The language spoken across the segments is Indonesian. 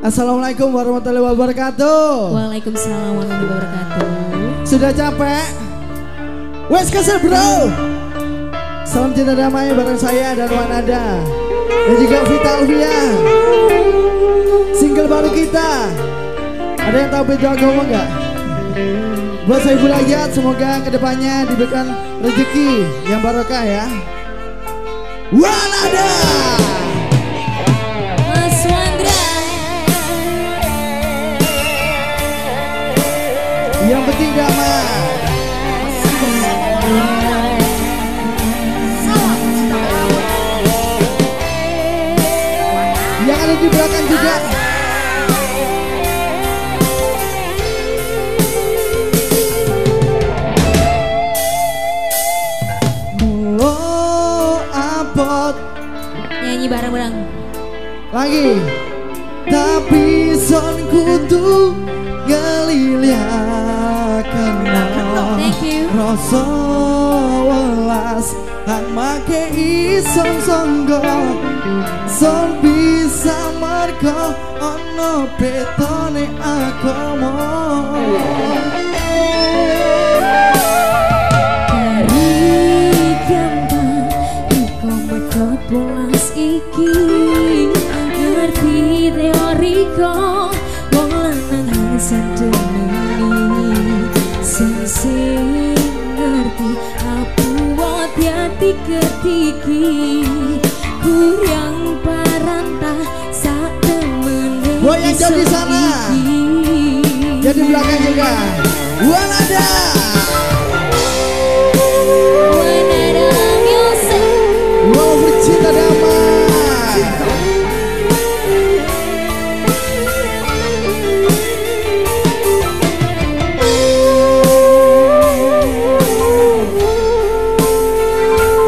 Assalamualaikum warahmatullahi wabarakatuh. Waalaikumsalam warahmatullahi wabarakatuh. Sudah capek? Wes kesel bro. Salam cinta damai bareng saya dan Wanada dan juga Vita Alvia. Single baru kita. Ada yang tahu beda agama nggak? Buat saya Ibu semoga ke depannya diberikan rezeki yang barokah ya. Wanada. Lagi. Tapi son kudu ngeliliakan rasa welas. Hang make ison songgo son bisa marko ono petone ngerti hati ketiki Kurang parantah Sak temen jauh di sana. jadi belakang juga. Wanada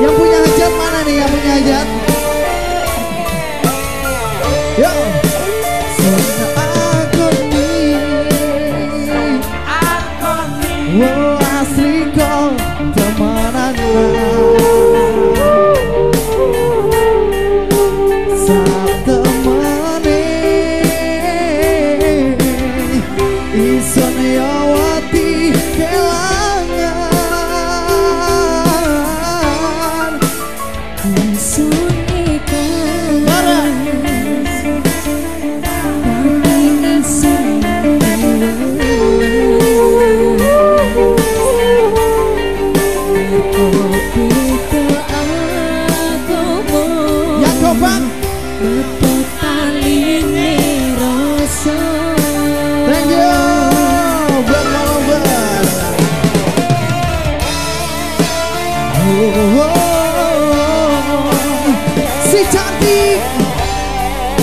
Yang punya hajat mana nih yang punya hajat? Yo. Wo asli kau temanan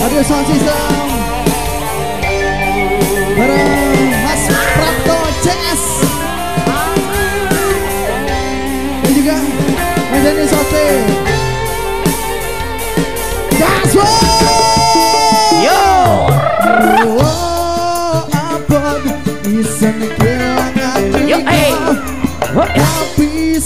Ada sound system. Bareng Mas Prapto CS Dan juga Mas Denny Sote. That's right Yo. Oh, abad bisa kehilangan Yo, hey. What? Tapi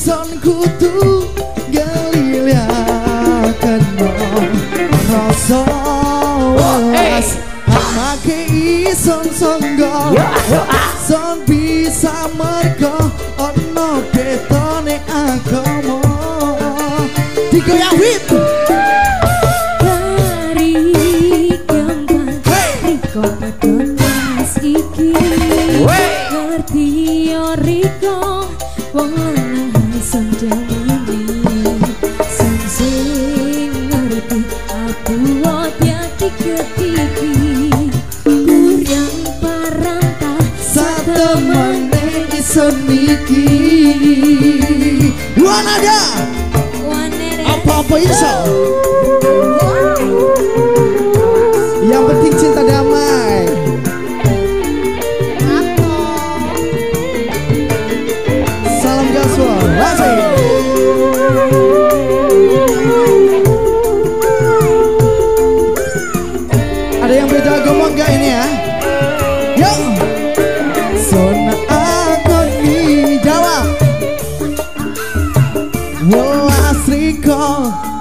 Ngerti yo Riko Wong Aku Kurang niki Wanada Apa-apa iso Yang penting cinta damai. Salam gaswal Asik Ada yang beda agama enggak ini ya?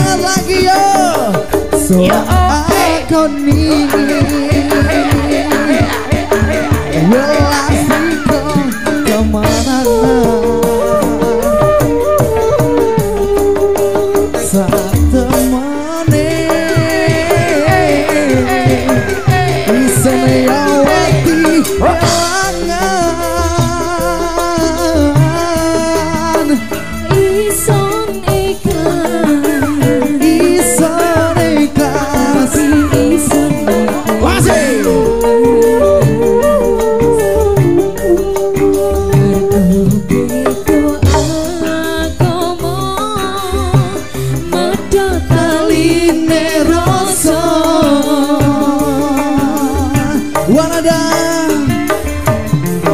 semangat lagi yo. So aku ini Welas diko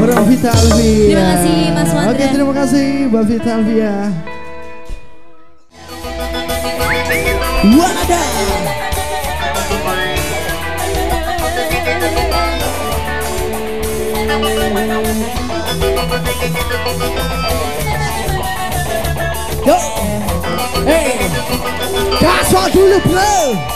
Bro Vitalvia Terima kasih, Mas Wandra. Oke terima kasih Mbak Vitalvia Wanada Yo. Hey. Gaswa dulu bro